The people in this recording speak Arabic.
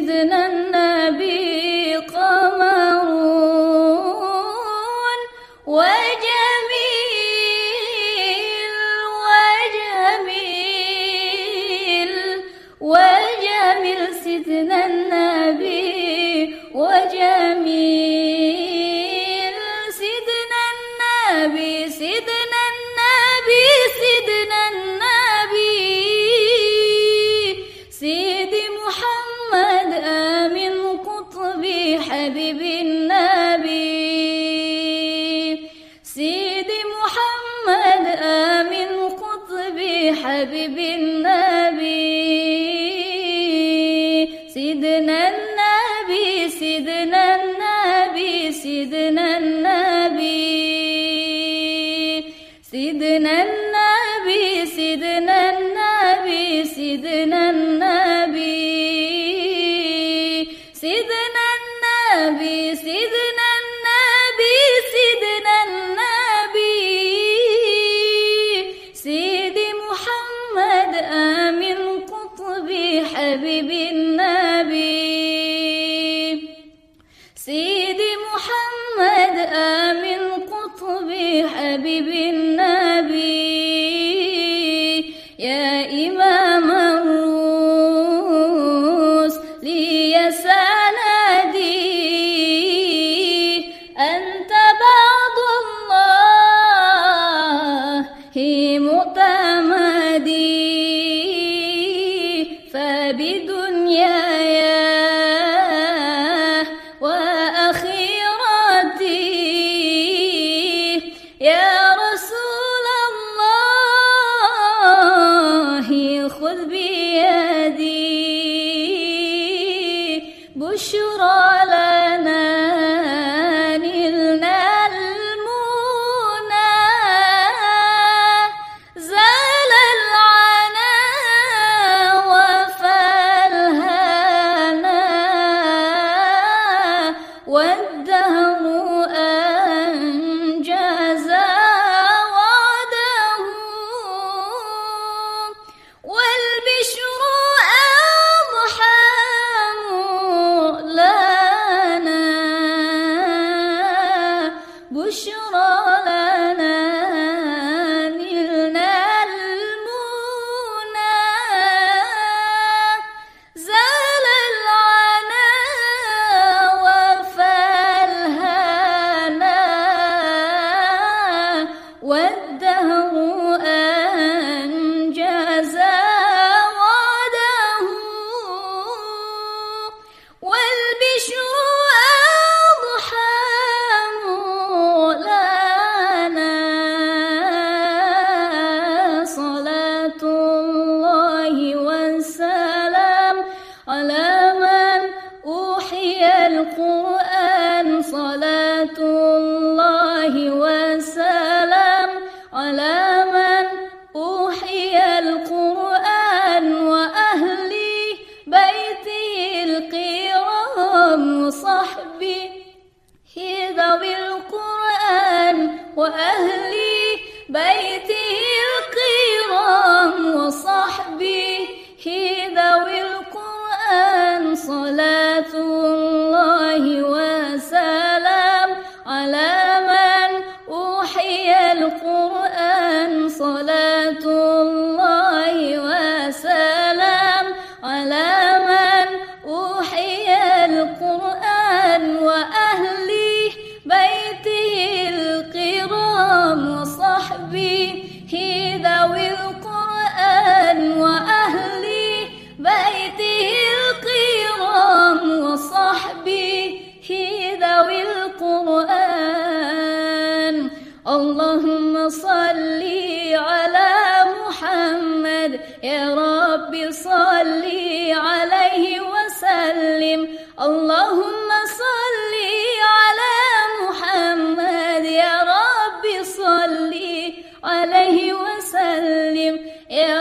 سيدنا النبي قمر وجميل وجميل وجميل سيدنا النبي آمن قطبي قطب حبيب الناس سيدي محمد آمن قطبي حبيب النبي شرى بشرى على من أوحي القرآن صلاة الله والسلام على من أوحي القرآن وأهل بيته الكرام وصحبه ذوي القرآن وأهل بيته القرآن صلاة الله وسلام على من أوحي القرآن وأهل بيته الكرام وصحبه. ذوي القرآن وأهل بيته الكرام وصحبه. ذوي القرآن يا رب صل عليه وسلم. اللهم صل على محمد. يا رب صل عليه وسلم. يا